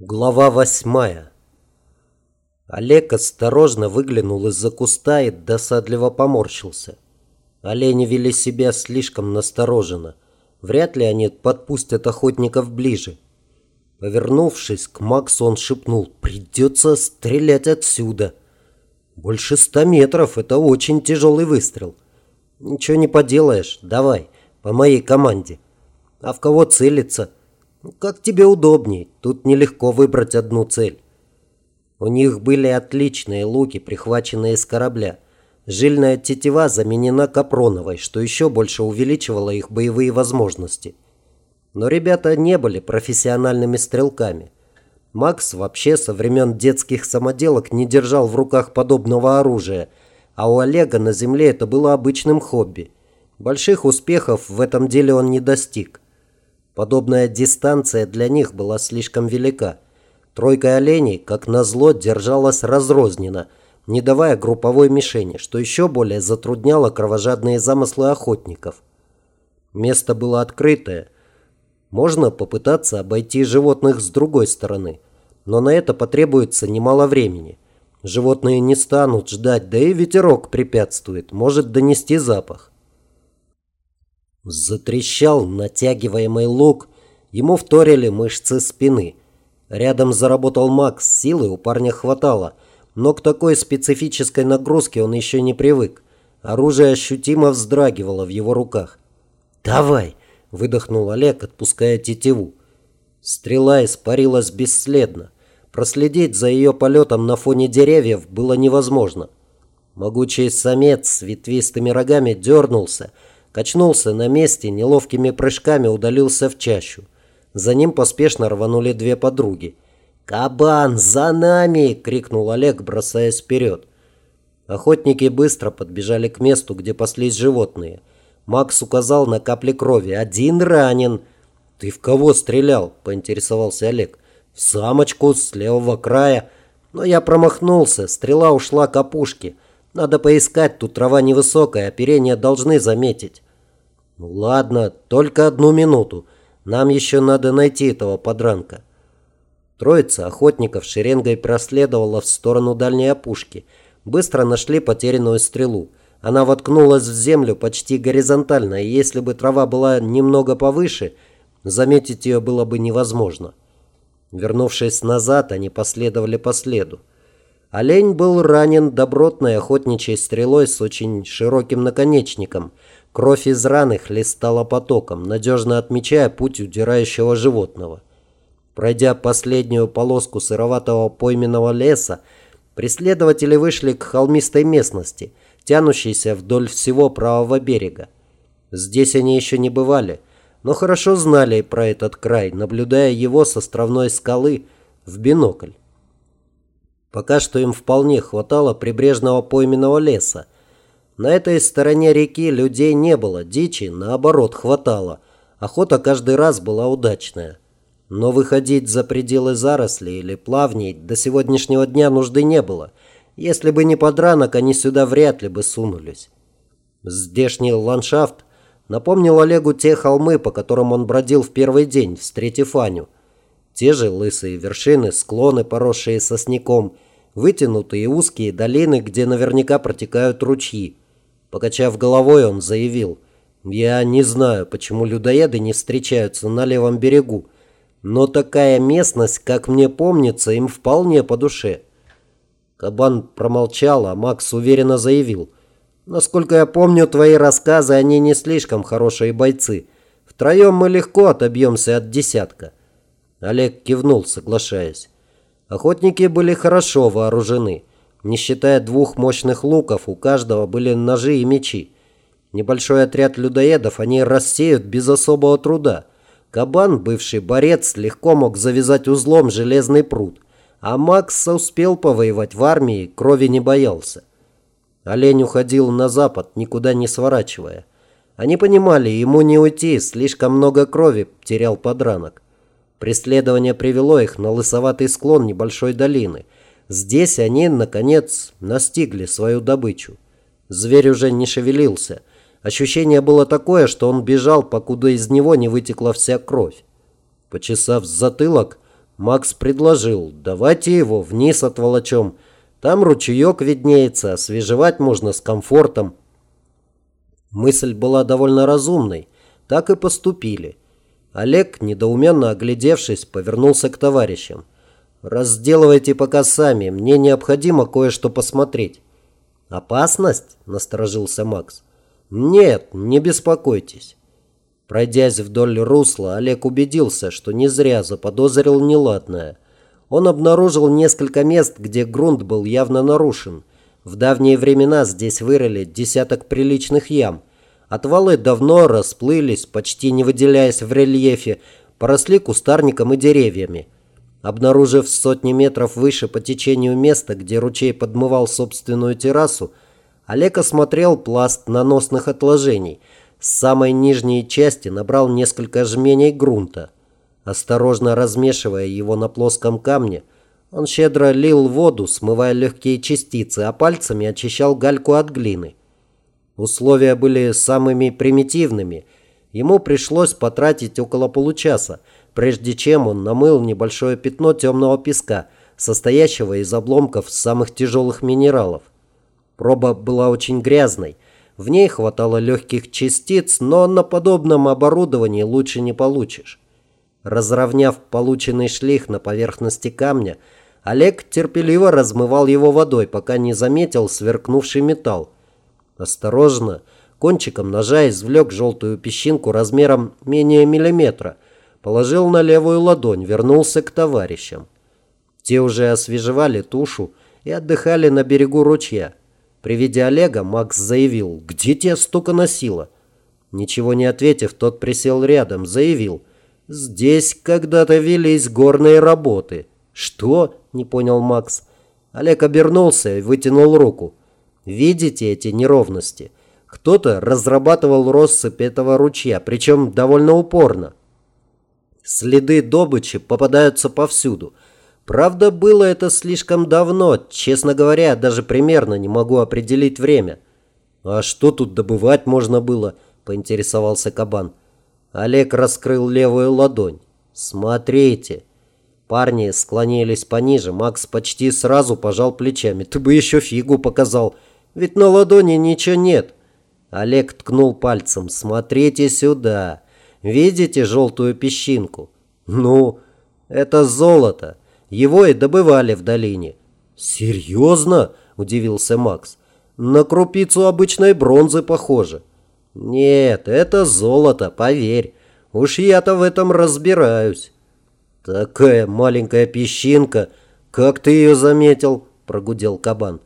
Глава восьмая. Олег осторожно выглянул из-за куста и досадливо поморщился. Олени вели себя слишком настороженно. Вряд ли они подпустят охотников ближе. Повернувшись к Максу, он шепнул «Придется стрелять отсюда». «Больше ста метров – это очень тяжелый выстрел». «Ничего не поделаешь, давай, по моей команде». «А в кого целиться?» Как тебе удобней, тут нелегко выбрать одну цель. У них были отличные луки, прихваченные с корабля. Жильная тетива заменена капроновой, что еще больше увеличивало их боевые возможности. Но ребята не были профессиональными стрелками. Макс вообще со времен детских самоделок не держал в руках подобного оружия, а у Олега на земле это было обычным хобби. Больших успехов в этом деле он не достиг. Подобная дистанция для них была слишком велика. Тройка оленей, как назло, держалась разрозненно, не давая групповой мишени, что еще более затрудняло кровожадные замыслы охотников. Место было открытое. Можно попытаться обойти животных с другой стороны, но на это потребуется немало времени. Животные не станут ждать, да и ветерок препятствует, может донести запах. Затрещал натягиваемый лук, ему вторили мышцы спины. Рядом заработал Макс, силы у парня хватало, но к такой специфической нагрузке он еще не привык. Оружие ощутимо вздрагивало в его руках. «Давай!» – выдохнул Олег, отпуская тетиву. Стрела испарилась бесследно. Проследить за ее полетом на фоне деревьев было невозможно. Могучий самец с ветвистыми рогами дернулся – Качнулся на месте, неловкими прыжками удалился в чащу. За ним поспешно рванули две подруги. «Кабан, за нами!» – крикнул Олег, бросаясь вперед. Охотники быстро подбежали к месту, где паслись животные. Макс указал на капли крови. «Один ранен!» «Ты в кого стрелял?» – поинтересовался Олег. «В самочку с левого края. Но я промахнулся, стрела ушла к опушке. Надо поискать, тут трава невысокая, оперение должны заметить. Ну ладно, только одну минуту. Нам еще надо найти этого подранка. Троица охотников шеренгой проследовала в сторону дальней опушки. Быстро нашли потерянную стрелу. Она воткнулась в землю почти горизонтально, и если бы трава была немного повыше, заметить ее было бы невозможно. Вернувшись назад, они последовали по следу. Олень был ранен добротной охотничьей стрелой с очень широким наконечником. Кровь из раны хлестала потоком, надежно отмечая путь удирающего животного. Пройдя последнюю полоску сыроватого пойменного леса, преследователи вышли к холмистой местности, тянущейся вдоль всего правого берега. Здесь они еще не бывали, но хорошо знали про этот край, наблюдая его с островной скалы в бинокль. Пока что им вполне хватало прибрежного пойменного леса. На этой стороне реки людей не было, дичи, наоборот, хватало. Охота каждый раз была удачная. Но выходить за пределы зарослей или плавней до сегодняшнего дня нужды не было. Если бы не подранок, они сюда вряд ли бы сунулись. Здешний ландшафт напомнил Олегу те холмы, по которым он бродил в первый день, встретив Аню. Те же лысые вершины, склоны, поросшие сосняком, вытянутые узкие долины, где наверняка протекают ручьи. Покачав головой, он заявил, «Я не знаю, почему людоеды не встречаются на левом берегу, но такая местность, как мне помнится, им вполне по душе». Кабан промолчал, а Макс уверенно заявил, «Насколько я помню твои рассказы, они не слишком хорошие бойцы. Втроем мы легко отобьемся от десятка». Олег кивнул, соглашаясь. Охотники были хорошо вооружены. Не считая двух мощных луков, у каждого были ножи и мечи. Небольшой отряд людоедов они рассеют без особого труда. Кабан, бывший борец, легко мог завязать узлом железный пруд. А Макс успел повоевать в армии, крови не боялся. Олень уходил на запад, никуда не сворачивая. Они понимали, ему не уйти, слишком много крови терял подранок. Преследование привело их на лысоватый склон небольшой долины. Здесь они, наконец, настигли свою добычу. Зверь уже не шевелился. Ощущение было такое, что он бежал, покуда из него не вытекла вся кровь. Почесав затылок, Макс предложил, давайте его вниз отволочем. Там ручеек виднеется, освежевать можно с комфортом. Мысль была довольно разумной. Так и поступили. Олег, недоуменно оглядевшись, повернулся к товарищам. «Разделывайте пока сами, мне необходимо кое-что посмотреть». «Опасность?» – насторожился Макс. «Нет, не беспокойтесь». Пройдясь вдоль русла, Олег убедился, что не зря заподозрил неладное. Он обнаружил несколько мест, где грунт был явно нарушен. В давние времена здесь вырыли десяток приличных ям. Отвалы давно расплылись, почти не выделяясь в рельефе, поросли кустарником и деревьями. Обнаружив сотни метров выше по течению места, где ручей подмывал собственную террасу, Олег осмотрел пласт наносных отложений – с самой нижней части набрал несколько жменей грунта. Осторожно размешивая его на плоском камне, он щедро лил воду, смывая легкие частицы, а пальцами очищал гальку от глины. Условия были самыми примитивными. Ему пришлось потратить около получаса, прежде чем он намыл небольшое пятно темного песка, состоящего из обломков самых тяжелых минералов. Проба была очень грязной – в ней хватало легких частиц, но на подобном оборудовании лучше не получишь. Разровняв полученный шлих на поверхности камня, Олег терпеливо размывал его водой, пока не заметил сверкнувший металл. Осторожно, кончиком ножа извлек желтую песчинку размером менее миллиметра, положил на левую ладонь, вернулся к товарищам. Те уже освежевали тушу и отдыхали на берегу ручья. При виде Олега Макс заявил, где тебя столько носило? Ничего не ответив, тот присел рядом, заявил, здесь когда-то велись горные работы. Что? Не понял Макс. Олег обернулся и вытянул руку. Видите эти неровности? Кто-то разрабатывал россыпь этого ручья, причем довольно упорно. Следы добычи попадаются повсюду – Правда, было это слишком давно. Честно говоря, даже примерно не могу определить время. «А что тут добывать можно было?» – поинтересовался кабан. Олег раскрыл левую ладонь. «Смотрите». Парни склонились пониже. Макс почти сразу пожал плечами. «Ты бы еще фигу показал. Ведь на ладони ничего нет». Олег ткнул пальцем. «Смотрите сюда. Видите желтую песчинку?» «Ну, это золото. Его и добывали в долине». «Серьезно?» – удивился Макс. «На крупицу обычной бронзы похоже». «Нет, это золото, поверь. Уж я-то в этом разбираюсь». «Такая маленькая песчинка. Как ты ее заметил?» – прогудел кабан.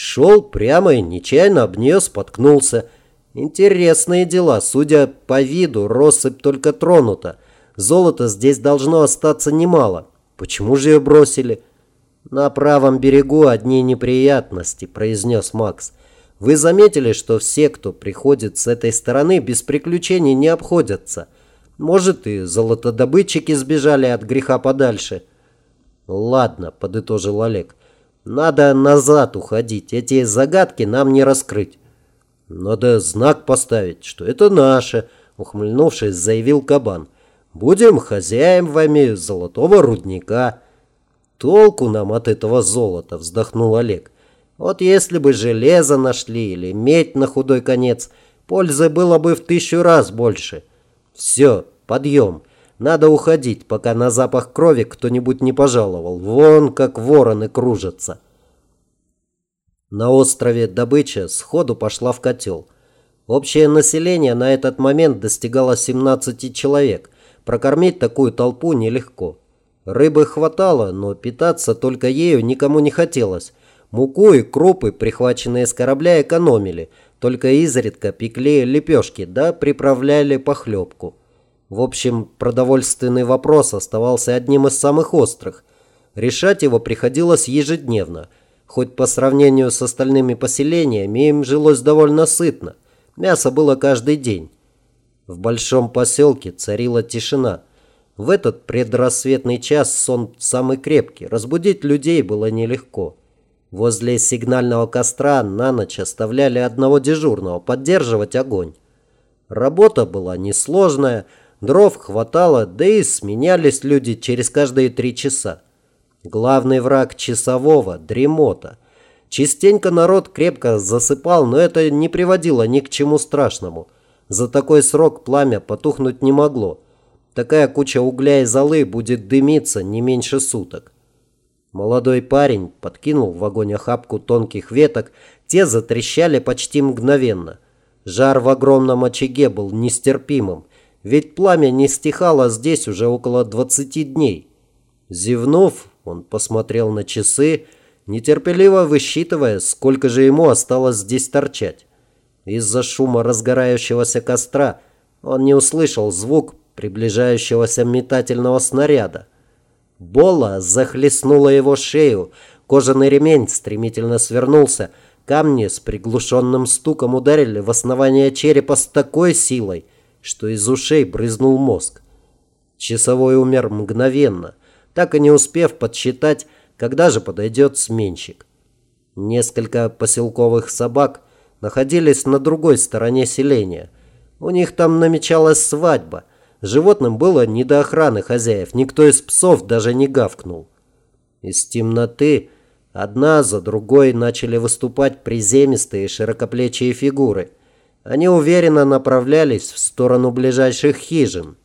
Шел прямо и нечаянно об нее споткнулся. Интересные дела. Судя по виду, россыпь только тронута. Золота здесь должно остаться немало. Почему же ее бросили? На правом берегу одни неприятности, произнес Макс. Вы заметили, что все, кто приходит с этой стороны, без приключений не обходятся. Может, и золотодобытчики сбежали от греха подальше. Ладно, подытожил Олег. Надо назад уходить. Эти загадки нам не раскрыть. Надо знак поставить, что это наше, ухмыльнувшись, заявил кабан. Будем хозяевами золотого рудника. Толку нам от этого золота, вздохнул Олег. Вот если бы железо нашли или медь на худой конец, пользы было бы в тысячу раз больше. Все, подъем. Надо уходить, пока на запах крови кто-нибудь не пожаловал. Вон как вороны кружатся. На острове добыча сходу пошла в котел. Общее население на этот момент достигало 17 человек – Прокормить такую толпу нелегко. Рыбы хватало, но питаться только ею никому не хотелось. Муку и крупы, прихваченные с корабля, экономили. Только изредка пекли лепешки, да приправляли похлебку. В общем, продовольственный вопрос оставался одним из самых острых. Решать его приходилось ежедневно. Хоть по сравнению с остальными поселениями им жилось довольно сытно. Мясо было каждый день. В большом поселке царила тишина. В этот предрассветный час сон самый крепкий. Разбудить людей было нелегко. Возле сигнального костра на ночь оставляли одного дежурного поддерживать огонь. Работа была несложная, Дров хватало, да и сменялись люди через каждые три часа. Главный враг часового – дремота. Частенько народ крепко засыпал, но это не приводило ни к чему страшному. За такой срок пламя потухнуть не могло. Такая куча угля и золы будет дымиться не меньше суток. Молодой парень подкинул в огонь охапку тонких веток, те затрещали почти мгновенно. Жар в огромном очаге был нестерпимым, ведь пламя не стихало здесь уже около 20 дней. Зевнув, он посмотрел на часы, нетерпеливо высчитывая, сколько же ему осталось здесь торчать. Из-за шума разгорающегося костра он не услышал звук приближающегося метательного снаряда. Бола захлестнула его шею, кожаный ремень стремительно свернулся, камни с приглушенным стуком ударили в основание черепа с такой силой, что из ушей брызнул мозг. Часовой умер мгновенно, так и не успев подсчитать, когда же подойдет сменщик. Несколько поселковых собак находились на другой стороне селения. У них там намечалась свадьба – Животным было не до охраны хозяев, никто из псов даже не гавкнул. Из темноты одна за другой начали выступать приземистые широкоплечие фигуры. Они уверенно направлялись в сторону ближайших хижин.